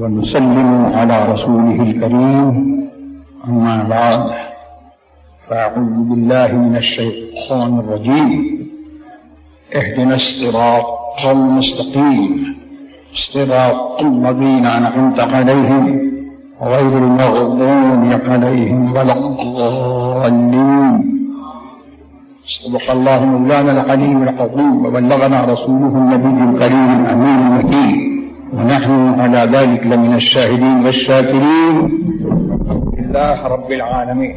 ونسلم على رسوله الكريم. أما بعد، فأعوذ بالله من الشيطان الرجيم. اهدنا الصراط المستقيم. صراط الذين أنعمت عليهم غير المغضوب عليهم ولا الضالين. صدق الله مولانا العليم العظيم وبلغنا رسوله النبي الكريم الأمين المكين ونحن على ذلك لمن الشاهدين والشاكرين. لله رب العالمين.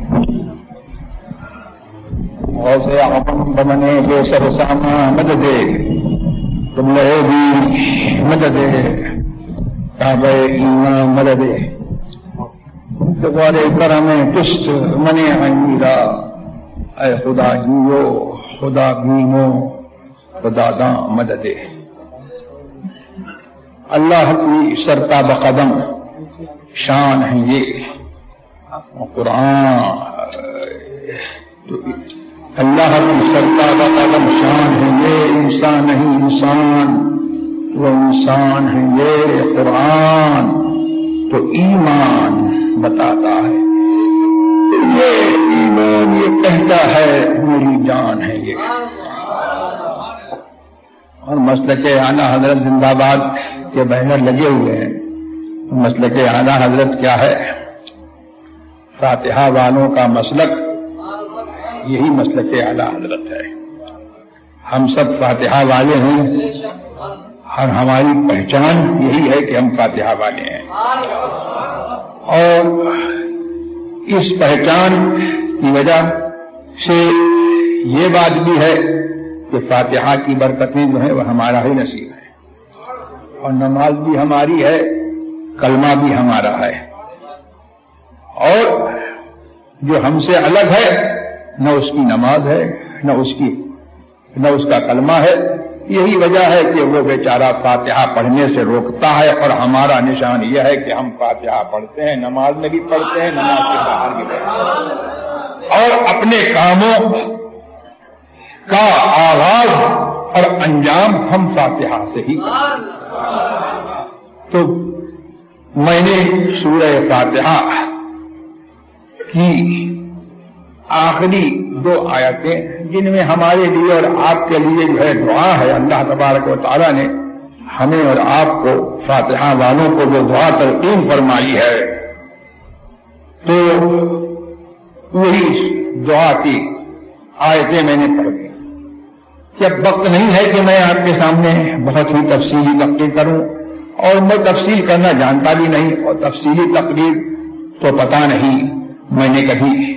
غوث اعظم بمنے بے سر ساما مدد تم لہے بھی مدد کعبہ ایمان مدد دوبارے کرم کشت منے عمیرا اے خدا جیو خدا بینو خدا داں مدد اللہ کی سرتا بقدم شان ہے یہ۔ قرآن، اللہ کی سرتا بقدم شان ہے یہ۔ انسان نہیں، انسان۔ وہ انسان ہے یہ۔ قرآن تو ایمان بتاتا ہے۔ یہ ایمان یہ کہتا ہے، میری جان ہے یہ۔ اور مسئلہ آنا حضرت زندہ باد کے بینر لگے ہوئے ہیں۔ مسئلہ کے آنا حضرت کیا ہے؟ فاتحہ والوں کا مسلک یہی مسلک اعلی حضرت ہے۔ ہم سب فاتحہ والے ہیں۔ اور ہماری پہچان یہی ہے کہ ہم فاتحہ والے ہیں۔ اور اس پہچان کی وجہ سے یہ بات بھی ہے کہ فاتحہ کی برکتیں جو ہیں وہ ہمارا ہی نصیب ہے۔ اور نماز بھی ہماری ہے، کلمہ بھی ہمارا ہے۔ اور جو ہم سے الگ ہے، نہ اس کی نماز ہے، نہ اس کی، نہ اس کا کلمہ ہے۔ یہی وجہ ہے کہ وہ بیچارہ فاتحہ پڑھنے سے روکتا ہے اور ہمارا نشان یہ ہے کہ ہم فاتحہ پڑھتے ہیں، نماز میں بھی پڑھتے ہیں، نماز کے باہر بھی پڑھتے ہیں۔ اور اپنے کاموں کا آغاز اور انجام ہم فاتحہ سے ہی تو میں نے سورہ فاتحہ کی آخری دو آیتیں جن میں ہمارے لیے اور آپ کے لیے جو ہے دعا ہے، اللہ تبارک و تعالیٰ نے ہمیں اور آپ کو، فاتحہ والوں کو جو دعا تلقین فرمائی ہے۔ تو وہی دعا کی آیتیں میں نے پڑھ دی کہ اب وقت نہیں ہے کہ میں آپ کے سامنے بہت ہی تفصیلی تقریر کروں اور میں تفصیل کرنا جانتا بھی نہیں اور تفصیلی تقریر تو پتا نہیں میں نے کبھی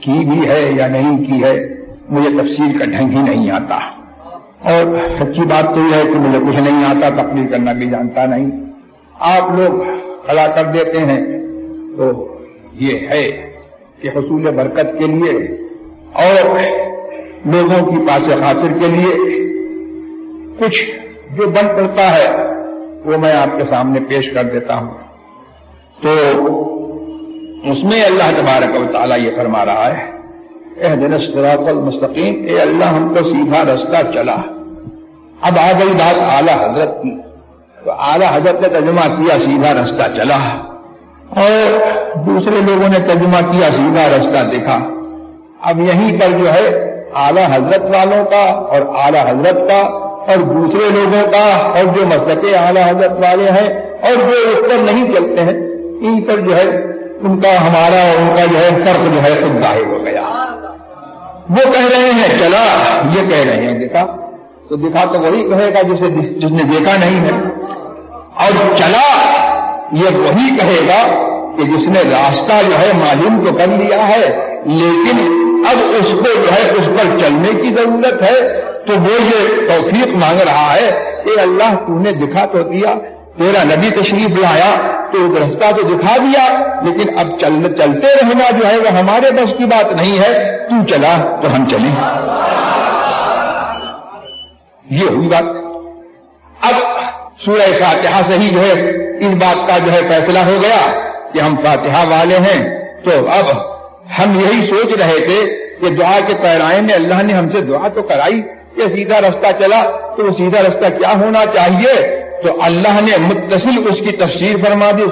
کی بھی ہے یا نہیں کی ہے، مجھے تفصیل کا ڈھنگ ہی نہیں آتا۔ اور سچی بات تو یہ ہے کہ مجھے کچھ نہیں آتا، تقریر کرنا بھی جانتا نہیں۔ آپ لوگ کھڑا کر دیتے ہیں تو یہ ہے کہ حصول برکت کے لیے اور لوگوں کی پاس خاطر کے لیے کچھ جو بن پڑتا ہے، وہ میں آپ کے سامنے پیش کر دیتا ہوں۔ تو اس میں اللہ تبارک و تعالیٰ یہ فرما رہا ہے اے دن سراط المستقیم، اے اللہ ہم کو سیدھا رستہ چلا۔ اب آ گئی بات اعلی حضرت کی۔ تو اعلی حضرت نے ترجمہ کیا، سیدھا رستہ چلا۔ اور دوسرے لوگوں نے ترجمہ کیا، سیدھا رستہ دیکھا۔ اب یہیں پر جو ہے اعلی حضرت والوں کا اور اعلی حضرت کا اور دوسرے لوگوں کا اور جو مسلک اعلی حضرت والے ہیں اور جو اس پر نہیں چلتے ہیں، ان پر جو ہے، ان کا ہمارا اور ان کا جو ہے، فرق جو ہے، خود ظاہر ہو گیا۔ وہ کہہ رہے ہیں، چلا، یہ کہہ رہے ہیں، دیکھا۔ تو دکھا تو وہی کہے گا جسے جس نے دیکھا نہیں ہے۔ اور چلا، یہ وہی کہے گا کہ جس نے راستہ جو ہے معلوم تو کر لیا ہے، لیکن اب اس کو جو ہے اس پر چلنے کی ضرورت ہے، تو وہ یہ توفیق مانگ رہا ہے کہ اللہ تو نے دکھا تو دیا، تیرا نبی تشریف لایا، تو رستہ تو دکھا دیا، لیکن اب چل، چلتے رہنا جو ہے وہ ہمارے بس کی بات نہیں ہے، تو چلا تو ہم چلیں۔ یہ ہوئی بات۔ اب سورہ فاتحہ سے ہی جو ہے اس بات کا جو ہے فیصلہ ہو گیا کہ ہم فاتحہ والے ہیں۔ تو اب ہم یہی سوچ رہے تھے کہ دعا کے پیرائے میں اللہ نے ہم سے دعا تو کرائی کہ سیدھا رستہ چلا، تو وہ سیدھا رستہ کیا ہونا چاہیے؟ تو اللہ نے متصل اس کی تفسیر فرما دی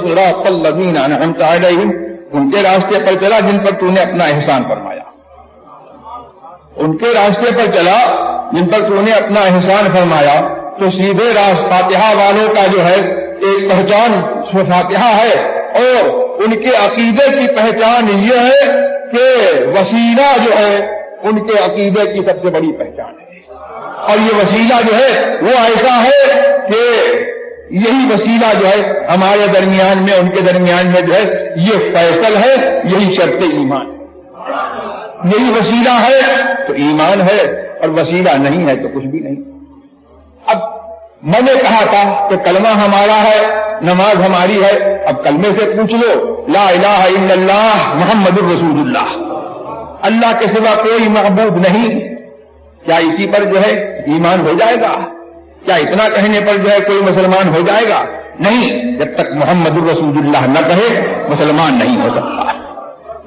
الذین انعمت علیہم۔ ان کے راستے پر چلا، جن پر تو نے اپنا احسان فرمایا۔ ان کے راستے پر چلا، جن پر تو نے اپنا احسان فرمایا۔ تو سیدھے راس فاتحہ والوں کا جو ہے، ایک پہچان فاتحہ ہے۔ اور ان کے عقیدے کی پہچان یہ ہے کہ وسیلہ جو ہے، ان کے عقیدے کی سب سے بڑی پہچان ہے۔ اور یہ وسیلہ جو ہے، وہ ایسا ہے کہ یہی وسیلہ جو ہے، ہمارے درمیان میں، ان کے درمیان میں جو ہے، یہ فیصل ہے، یہی شرط ایمان۔ یہی وسیلہ ہے تو ایمان ہے، اور وسیلہ نہیں ہے تو کچھ بھی نہیں۔ اب میں نے کہا تھا کہ کلمہ ہمارا ہے، نماز ہماری ہے، اب کلمے سے پوچھ لو۔ لا الہ الا اللہ محمد الرسول اللہ اللہ کے سوا کوئی محبوب نہیں۔ کیا اسی پر جو ہے ایمان ہو جائے گا؟ کیا اتنا کہنے پر جو ہے کوئی مسلمان ہو جائے گا؟ نہیں، جب تک محمد الرسول اللہ نہ کہے، مسلمان نہیں ہو سکتا۔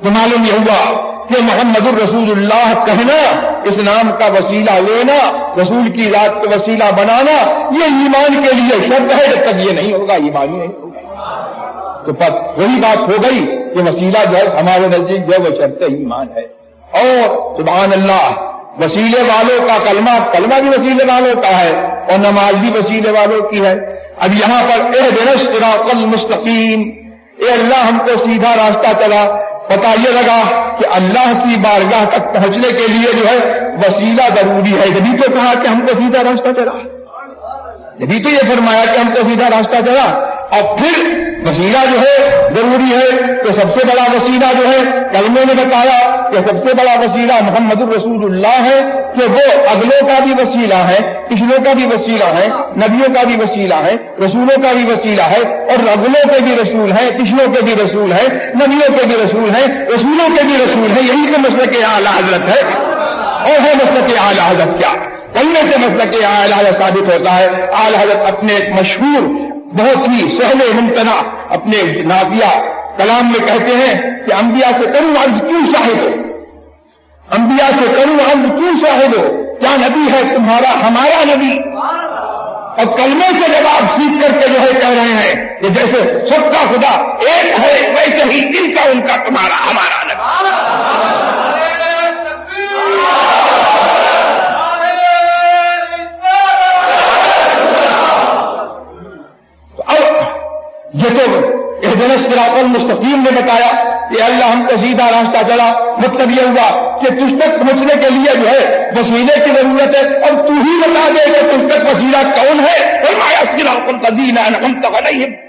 تو معلوم یہ ہوا کہ محمد الرسول اللہ کہنا، اس نام کا وسیلہ لینا، رسول کی رات کا وسیلہ بنانا، یہ ایمان کے لیے شرط ہے، جب تک یہ نہیں ہوگا، ایمان ہی نہیں ہوگا۔ تو پر وہی بات ہو گئی کہ وسیلہ جو ہے، ہمارے نزدیک جو وہ شرط ایمان ہے۔ اور سبحان اللہ، وسیلے والوں کا کلمہ کلمہ بھی وسیلے والوں کا ہے، اور نماز بھی وسیلے والوں کی ہے۔ اب یہاں پر اے دنس مستقیم اے اللہ ہم کو سیدھا راستہ چلا پتا یہ لگا کہ اللہ کی بارگاہ تک پہنچنے کے لیے جو ہے وسیلہ ضروری ہے۔ نبی تو کہا کہ ہم کو سیدھا راستہ چلا۔ نبی تو یہ فرمایا کہ ہم کو سیدھا راستہ چلا۔ اور پھر وسیلہ جو ہے ضروری ہے کہ سب سے بڑا وسیلہ جو ہے، کلمے نے بتایا کہ سب سے بڑا وسیلہ محمد الرسول اللہ ہے، کہ وہ اگلوں کا بھی وسیلہ ہے، پچھلوں کا بھی وسیلہ ہے، نبیوں کا بھی وسیلہ ہے، رسولوں کا بھی وسیلہ ہے، اور اگلوں کے بھی رسول ہیں، پچھلوں کے بھی رسول ہیں، نبیوں کے بھی رسول ہیں، رسولوں کے بھی رسول ہیں، یہی تو مسئلہ کے اعلیٰ حضرت ہے۔ اور ہے مسئلہ کے اعلیٰ حضرت کیا؟ کلمے سے مسئلہ کے اعلیٰ حضرت ثابت ہوتا ہے۔ اعلیٰ حضرت اپنے ایک مشہور بہت ہی سہل ممتنا اپنے نافیہ کلام میں کہتے ہیں کہ انبیاء سے کروں عرض کیوں شاہد ہو؟ انبیاء سے کروں عرض کیوں شاہد ہو؟ کیا نبی ہے تمہارا؟ ہمارا نبی۔ اور کلمے سے جواب سیکھ کر کے جو ہے کہہ رہے ہیں کہ جیسے سب کا خدا ایک ہے، ویسے ہی ان کا ان کا تمہارا، ہمارا نبی۔ یہ تو احدنس فراق نے بتایا کہ اللہ ہم کو سیدھا راستہ چلا مطلب یہ ہوا کہ تجھ تک پہنچنے کے لیے جو ہے، وسیلے کی ضرورت ہے، اور تو ہی بتا دے کہ تجھ تک وسیلہ کون ہے۔ اور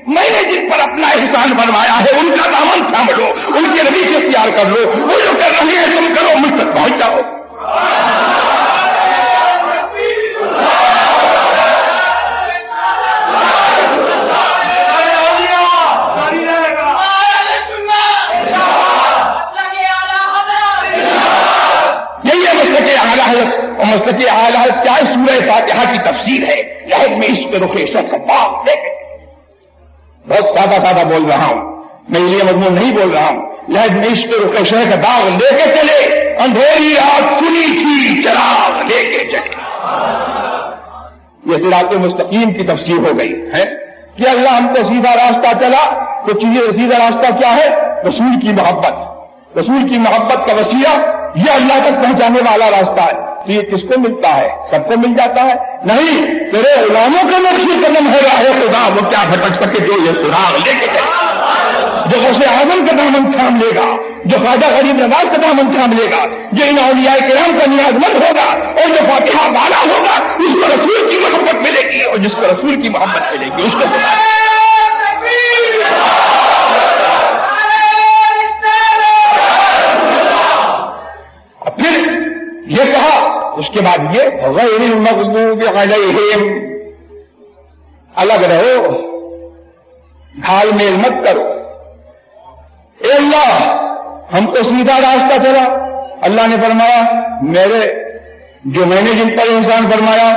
میں نے جن پر اپنا احسان بنوایا ہے، ان کا دامن تھام لو ان کے نبی سے اختیار کر لو۔ وہ جو کر رہے ہیں، تم کرو، مجھ تک پہنچ جاؤ۔ اور مسلک اعلیٰ کیا سورہ فاتحہ کی تفصیل ہے؟ لہد میں اس پہ رخے کا باغ دیکھ بہت سادہ سادہ بول رہا ہوں۔ میں یہ مضمون نہیں بول رہا ہوں۔ لہد میں اس پہ رخے شہر کا باغ لے کے چلے۔ اندھیری رات چنی تھی، چراغ لے کے چلے۔ یہ سراط مستقیم کی تفصیل ہو گئی ہے۔ کہ اللہ ہم کو سیدھا راستہ چلا، تو چیزیں سیدھا راستہ کیا ہے؟ رسول کی محبت۔ رسول کی محبت کا وسیلہ یہ اللہ تک پہنچانے والا راستہ ہے۔ تو یہ کس کو ملتا ہے؟ سب کو مل جاتا ہے۔ نہیں، تیرے غلاموں کا نقشی قدم ہو رہا ہے خدا، وہ کیا بھٹک سکے جو یہ سراغ لے کے جو اسے آزم کا دامن تھام لے گا، جو خواجہ غریب نواز کا دامن تھام لے گا، جو ان اولیاء کرام کا نیاز مند ہوگا، اور جو فاتحہ والا ہوگا، اس کو رسول کی محبت ملے گی اور جس کو رسول کی محبت ملے گی، اس کو پھر یہ کہا اس کے بعد یہ غیر المغضوب علیہم الگ رہو گھال میل مت کرو۔ اے اللہ، ہم کو سیدھا راستہ چلا۔ اللہ نے فرمایا، میرے، جو میں نے جن پر انسان فرمایا،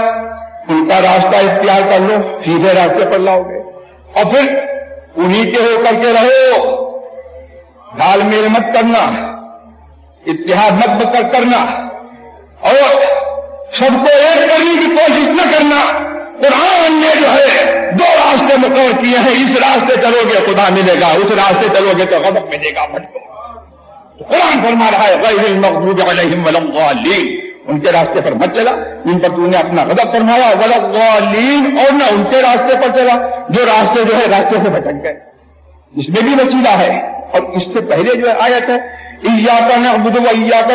ان کا راستہ اختیار کر لو، سیدھے راستے پر لاؤ گے۔ اور پھر انہی کے ہو کر کے رہو۔ گھال میل مت کرنا۔ اتحاد مت کرنا۔ اور سب کو ایک کرنے کی کوشش نہ کرنا۔ قرآن نے جو ہے دو راستے مقرر کیے ہیں۔ اس راستے چلو گے خدا ملے گا، اس راستے چلو گے تو غضب ملے گا۔ تو قرآن فرما رہا ہے، غیر المغضوب علیہم الضالین۔ ان کے راستے پر مت چلا۔ ان پر تو نے اپنا غضب فرمایا والضالین اور نہ ان کے راستے پر چلا، جو راستے جو ہے راستے سے بھٹک گئے۔ اس میں بھی وسیلہ ہے۔ اور اس سے پہلے جو ہے آیت ہے عیا کا نعبد و عیا کا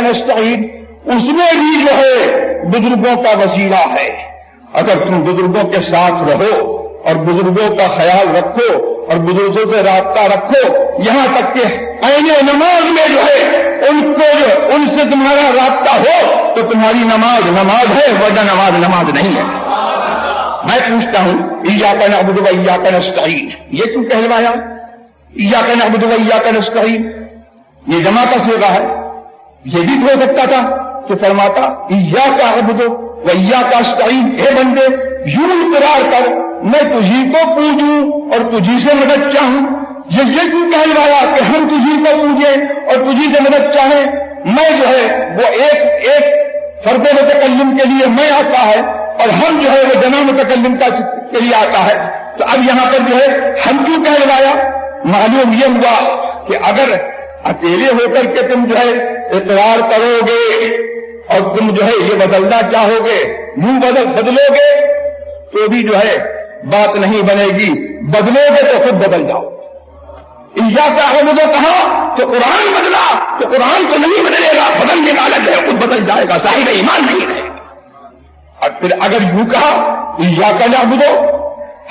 اس میں بھی جو ہے بزرگوں کا وسیلہ ہے۔ اگر تم بزرگوں کے ساتھ رہو اور بزرگوں کا خیال رکھو اور بزرگوں سے رابطہ رکھو، یہاں تک کہ پہلے نماز میں جو ہے، ان کو جو، ان سے تمہارا رابطہ ہو تو تمہاری نماز نماز ہے وجہ نماز نماز نہیں ہے۔ میں پوچھتا ہوں عیا کا نعبد و عیا کا نستعین یہ کیوں کہلوایا؟ عیا کا نعبد عیا کا نستعین یہ جمع کا سیوا ہے۔ یہ بھی ہو سکتا تھا۔ کہ فرماتا یا کا ابدو ویا کا اسٹائن اے بندے، یوں اقرار کر، میں تجھی کو پوجوں اور تجھی سے مدد چاہوں۔ یہ یہ کیوں کہلوایا کہ ہم تجھی کو پوجیں اور تجھی سے مدد چاہیں؟ میں جو ہے، وہ ایک ایک فرد متکلم کے لیے میں آتا ہے اور ہم جو ہے، وہ جنا متکلم کا کے لیے آتا ہے۔ تو اب یہاں پر جو ہے، ہم کیوں کہلوایا؟ معلوم یہ ہوا کہ اگر اکیلے ہو کر کے تم جو ہے، اقرار کرو گے اور تم جو ہے یہ بدلنا چاہو گے منہ بدل بدلو گے تو بھی جو ہے بات نہیں بنے گی۔ بدلو گے تو خود بدل جاؤ۔ انجا کا بدلو کہا تو قرآن بدلا تو قرآن تو نہیں بدلے گا، بدل کا الگ ہے خود بدل جائے گا صاحب ایمان نہیں رہے گا اور پھر اگر یوں کہا انجا کا نہ بدو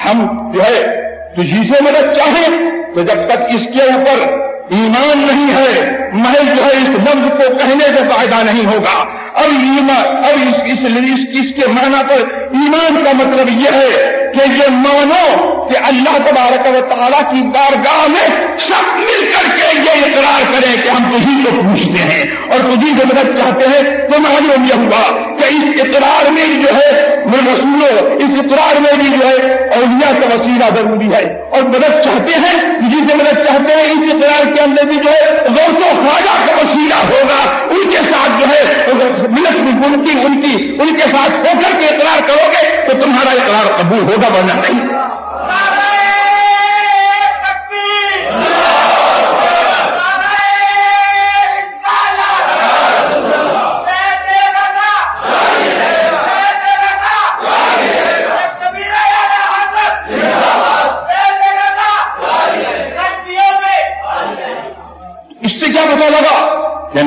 ہم جو ہے تجھی سے مدد چاہیں، تو جب تک اس کے اوپر ایمان نہیں ہے محض جو ہے اس لفظ کو کہنے سے فائدہ نہیں ہوگا۔ اب ایمان اب اس, اس, اس, اس کے معنی پر ایمان کا مطلب یہ ہے کہ یہ مانو کہ اللہ تبارک و تعالیٰ کی بارگاہ میں سب مل کر کے یہ اقرار کریں کہ ہم تجھی کو پوچھتے ہیں اور تجھی سے مدد چاہتے ہیں۔ تو معلوم یہ ہوا کہ اس اقرار میں جو ہے وہ رسولوں اس اقرار میں بھی جو ہے، اولیاء کا وسیلہ ضروری ہے۔ اور مدد چاہتے ہیں جسے سے مدد چاہتے ہیں، اس اقرار کے اندر بھی جو ہے، غوث و خواجہ کا وسیلہ ہوگا۔ ان کے ساتھ جو ہے ملت ان کی ان کی ان کے ساتھ ہو کر کے اقرار کرو گے، تو تمہارا اقرار قبول ہوگا، ورنہ نہیں۔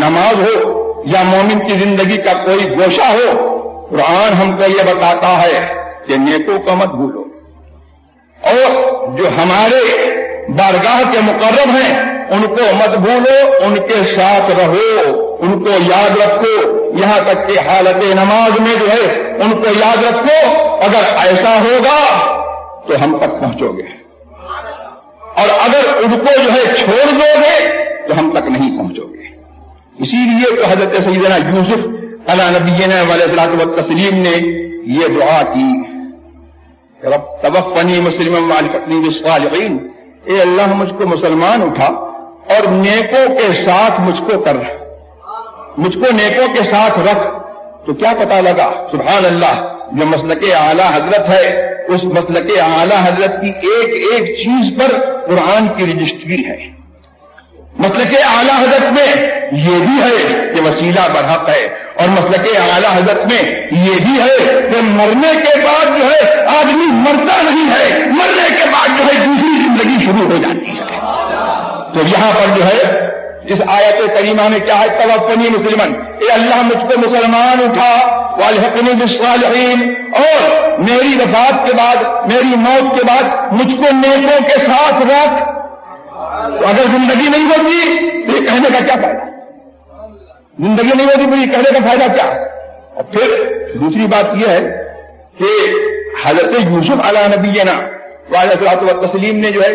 نماز ہو یا مومن کی زندگی کا کوئی گوشہ ہو، قرآن ہم کو یہ بتاتا ہے کہ نیکوں کا مت بھولو۔ اور جو ہمارے بارگاہ کے مقرب ہیں، ان کو مت بھولو، ان کے ساتھ رہو، ان کو یاد رکھو۔ یہاں تک کہ حالت نماز میں جو ہے، ان کو یاد رکھو۔ اگر ایسا ہوگا تو ہم تک پہنچو گے۔ اور اگر ان کو جو ہے چھوڑ دو گے تو ہم تک نہیں پہنچو گے۔ اسی لیے تو حضرت سیدنا یوسف علیہ نبینا والے و تسلیم نے یہ دعا کی رب تبفنی مسلم والفتنی اے اللہ، مجھ کو مسلمان اٹھا اور نیکوں کے ساتھ مجھ کو کر۔ مجھ کو نیکوں کے ساتھ رکھ۔ تو کیا پتا لگا؟ سبحان اللہ جو مسلک اعلی حضرت ہے، اس مسلک اعلی حضرت کی ایک ایک چیز پر قرآن کی رجسٹری ہے۔ مسلک اعلی حضرت میں یہ بھی ہے کہ وسیلہ برحق ہے اور مسلک اعلی حضرت میں یہ بھی ہے کہ مرنے کے بعد جو ہے آدمی مرتا نہیں ہے، مرنے کے بعد جو ہے دوسری زندگی شروع ہو جاتی ہے۔ تو یہاں پر جو ہے اس آیت کریمہ میں کیا ہے؟ توفنی مسلمان اے اللہ، مجھ کو مسلمان اٹھا۔ والحقنی بالصالحین۔ اور میری وفات کے بعد، میری موت کے بعد مجھ کو نیکوں کے ساتھ رکھ۔ تو اگر زندگی نہیں ہوتی تو یہ کہنے کا کیا فائدہ؟ زندگی نہیں ہوتی تو یہ کہنے کا فائدہ کیا؟ اور پھر دوسری بات یہ ہے کہ حضرت یوسف علیہ نبی نا واضح تسلیم نے جو ہے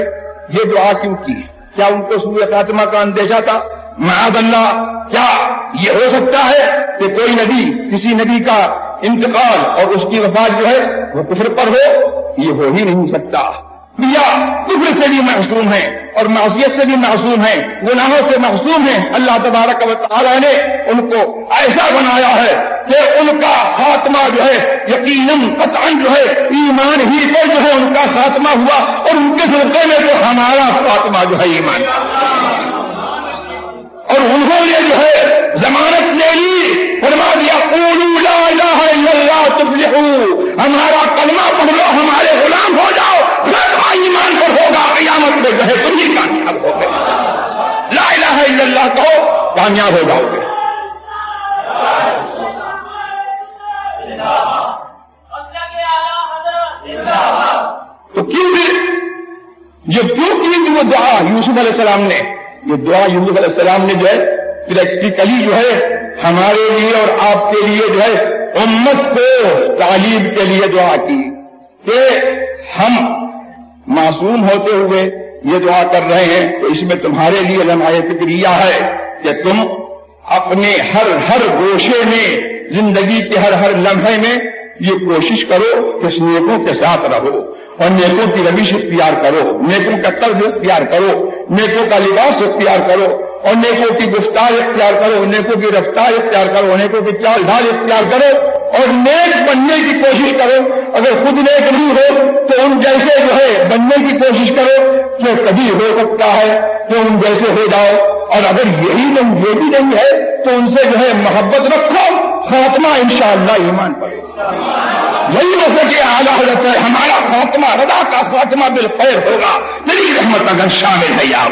یہ دعا کیوں کی؟ کیا ان کو سورہ خاتمہ کا اندیشہ تھا؟ معاذ اللہ، کیا یہ ہو سکتا ہے کہ کوئی نبی، کسی نبی کا انتقال اور اس کی وفات جو ہے وہ کفر پر ہو؟ یہ ہو ہی نہیں سکتا۔ کفر سے بھی معصوم ہیں اور معصیت سے بھی معصوم ہیں، گناہوں سے معصوم ہیں۔ اللہ تبارک و تعالی نے ان کو ایسا بنایا ہے کہ ان کا خاتمہ جو ہے یقیناً قطعا جو ہے ایمان ہی پر جو ہے ان کا خاتمہ ہوا اور ان کے سلسلے میں تو ہمارا خاتمہ جو ہے ایمان۔ اور انہوں نے جو ہے ضمانت لے لی، فرما دیا لا الہ الا اللہ تفلحو ہمارا اللہ کہو کامیاب ہو جاؤ گے۔ تو کیوں یہ کیوں کی وہ دعا یوسف علیہ السلام نے، یہ دعا یوسف علیہ السلام نے جو ہے پریکٹیکلی جو ہے، ہمارے لیے اور آپ کے لیے جو ہے، امت کو تعلیم کے لیے دعا کی کہ ہم معصوم ہوتے ہوئے یہ دعا کر رہے ہیں تو اس میں تمہارے لیے لمحہ فکریہ ہے کہ تم اپنے ہر ہر گوشے میں، زندگی کے ہر ہر لمحے میں یہ کوشش کرو کہ نیکوں کے ساتھ رہو اور نیکوں کی روش اختیار کرو، نیکوں کا طرز اختیار کرو، نیکوں کا لباس اختیار کرو اور نیکوں کی گفتار اختیار کرو، نیکوں کی رفتار اختیار کرو، نیکوں کی چال ڈھال اختیار کرو اور نیک بننے کی کوشش کرو۔ اگر خود نیک نہیں ہو تو ان جیسے جو ہے بننے کی کوشش کرو کہ کبھی ہو سکتا ہے کہ ان جیسے ہو جاؤ۔ اور اگر یہی نہیں، یہ بھی نہیں ہے تو ان سے جو ہے محبت رکھو۔ خاتمہ انشاءاللہ ایمان پڑے یہی ہو سکے اعلیٰ حضرت ہے ہمارا خاتمہ، رضا کا خاتمہ بالخیر ہوگا۔ میری رحمت اگر شامل ہے یا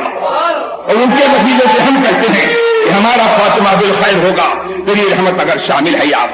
اور ان کے نتیجے سے ہم کہتے ہیں کہ ہمارا خاتمہ بالخیر ہوگا۔ میری رحمت اگر شامل ہے یا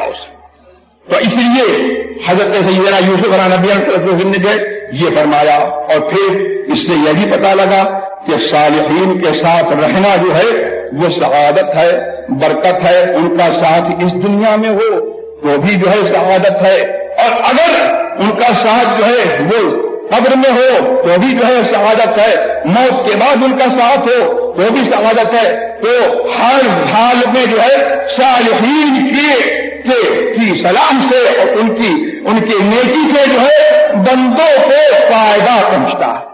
تو اس لیے حضرت سیدنا یوسف نبی نے یہ فرمایا اور پھر اس سے یہ بھی پتا لگا کہ صالحین کے ساتھ رہنا جو ہے وہ سعادت ہے، برکت ہے، ان کا ساتھ اس دنیا میں ہو تو بھی جو ہے سعادت ہے۔ اور اگر ان کا ساتھ جو ہے وہ قبر میں ہو تو بھی جو ہے سعادت ہے۔ موت کے بعد ان کا ساتھ ہو تو بھی سعادت ہے۔ تو ہر حال میں جو ہے صالحین کے کی سلام سے اور ان کی ان کی نیکی سے جو ہے بندوں کو فائدہ پہنچتا۔ ہے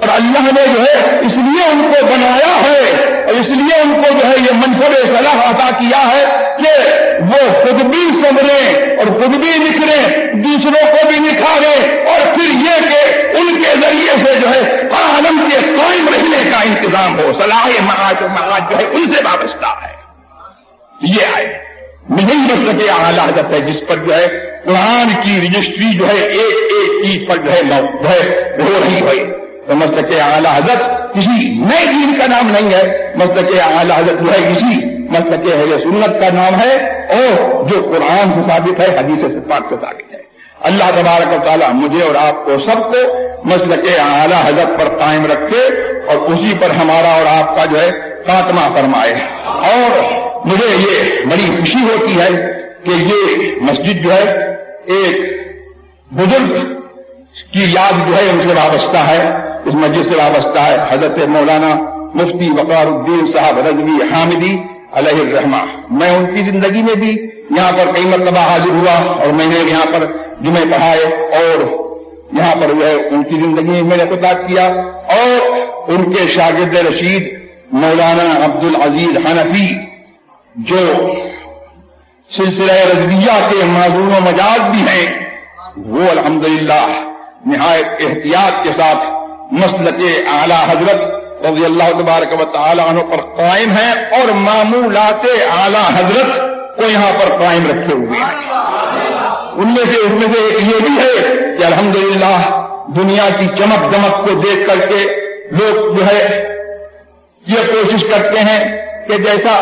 اور اللہ نے جو ہے اس لیے ان کو بنایا ہے اس لیے ان کو جو ہے یہ منصب صلاح عطا کیا ہے کہ وہ خود بھی سمریں اور خود بھی نکھریں، دوسروں کو بھی نکھاریں اور پھر یہ کہ ان کے ذریعے سے جو ہے عالم کے قائم رہنے کا انتظام ہو، صلاح معاج و معاج جو ہے ان سے وابستہ ہے۔ یہ آئے نہیں بن سکے اعلیٰ حضرت ہے، جس پر جو ہے قرآن کی رجسٹری جو ہے ایک ایک چیز پر جو ہے، ہو رہی ہے۔ تو مسلک اعلیٰ حضرت کسی نئے دین کا نام نہیں ہے، مسلک اعلیٰ حضرت جو ہے کسی مسلک حضر سنت کا نام ہے، اور جو قرآن سے ثابت ہے، حدیث سے پاک سے ثابت ہے۔ اللہ تبارک و تعالیٰ مجھے اور آپ کو سب کو مسلک اعلیٰ حضرت پر قائم رکھے، اور اسی پر ہمارا اور آپ کا جو ہے خاتمہ فرمائے۔ اور مجھے یہ بڑی خوشی ہوتی ہے کہ یہ مسجد جو ہے، ایک بزرگ کی یاد جو ہے، ان سے وابستہ ہے۔ اس مسجد سے وابستہ ہے حضرت مولانا مفتی وقار الدین صاحب رضوی حامدی علیہ الرحمہ۔ میں ان کی زندگی میں بھی یہاں پر کئی مرتبہ حاضر ہوا اور میں نے یہاں پر جمعے پڑھائے اور یہاں پر جو ہے ان کی زندگی میں میں نے خطاب کیا اور ان کے شاگرد رشید مولانا عبد العزیز حنفی جو سلسلہ رضویہ کے معذور و مجاز بھی ہیں، وہ الحمدللہ نہایت احتیاط کے ساتھ مسلط اعلی حضرت رضی اللہ تبارک و تعالیٰ عنہ پر قائم ہے اور معمولات اعلی حضرت کو یہاں پر قائم رکھے ہوئے ہیں۔ ان میں سے اس میں سے ایک یہ بھی ہے کہ الحمدللہ دنیا کی چمک دمک کو دیکھ کر کے لوگ جو ہے یہ کوشش کرتے ہیں کہ جیسا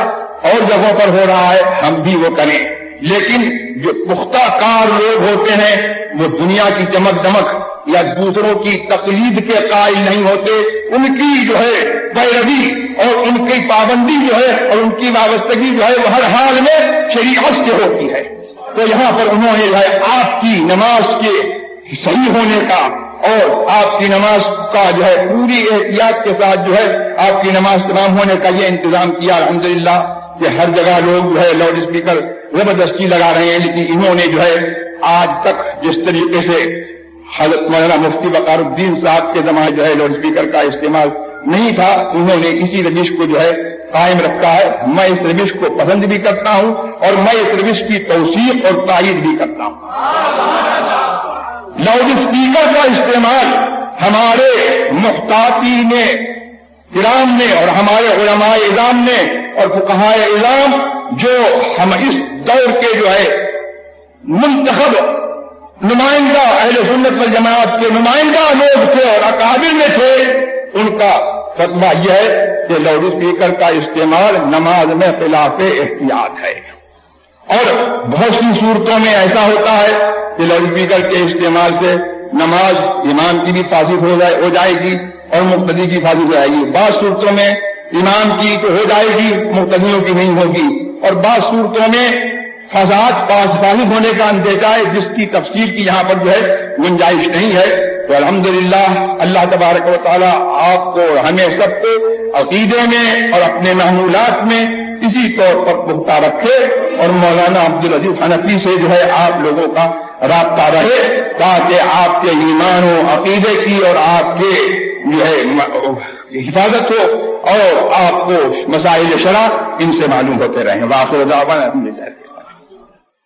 اور جگہوں پر ہو رہا ہے ہم بھی وہ کریں۔ لیکن جو پختہ کار لوگ ہوتے ہیں وہ دنیا کی چمک دمک یا دوسروں کی تقلید کے قائل نہیں ہوتے، ان کی جو ہے پیروی اور ان کی پابندی جو ہے اور ان کی وابستگی جو ہے وہ ہر حال میں شریعت سے ہوتی ہے۔ تو یہاں پر انہوں نے جو ہے آپ کی نماز کے صحیح ہونے کا اور آپ کی نماز کا جو ہے پوری احتیاط کے ساتھ جو ہے آپ کی نماز تمام ہونے کا یہ انتظام کیا۔ الحمدللہ کہ ہر جگہ لوگ جو ہے لاؤڈ اسپیکر زبردستی لگا رہے ہیں، لیکن انہوں نے جو ہے آج تک جس طریقے سے حضرت مولانا مفتی بقار الدین صاحب کے زمانے جو ہے لاؤڈ اسپیکر کا استعمال نہیں تھا، انہوں نے اسی رجسٹ کو جو ہے قائم رکھا ہے۔ میں اس روش کو پسند بھی کرتا ہوں اور میں اس روش کی توثیق اور تائید بھی کرتا ہوں۔ لاؤڈ اسپیکر کا استعمال ہمارے محتاطی نے، کرام نے اور ہمارے علماء اظام نے اور فقہاء اظام جو ہم اس دور کے جو ہے منتخب نمائندہ اہل سنت و جماعت کے نمائندہ لوگ تھے اور اکابر میں تھے، ان کا فتوا یہ ہے کہ لاؤڈ اسپیکر کا استعمال نماز میں خلاف احتیاط ہے۔ اور بہت سی صورتوں میں ایسا ہوتا ہے کہ لاؤڈ اسپیکر کے استعمال سے نماز امام کی بھی فاسد ہو جائے ہو جائے گی اور مقتدی کی فاسد ہو جائے گی۔ بعض صورتوں میں امام کی تو ہو جائے گی، مقتدیوں کی نہیں ہوگی۔ اور بعض صورتوں میں فساد پاس ہونے کا اندیشہ ہے، جس کی تفصیل کی یہاں پر جو ہے گنجائش نہیں ہے۔ تو الحمدللہ، اللہ تبارک و تعالیٰ آپ کو ہمیں سب کو عقیدے میں اور اپنے محمولات میں اسی طور پر پختہ رکھے اور مولانا عبد العزیز حنفی سے جو ہے آپ لوگوں کا رابطہ رہے تاکہ آپ کے ایمان و عقیدے کی اور آپ کے جو ہے حفاظت ہو اور آپ کو مسائل شرح ان سے معلوم ہوتے رہیں۔ واقع الحمد للہ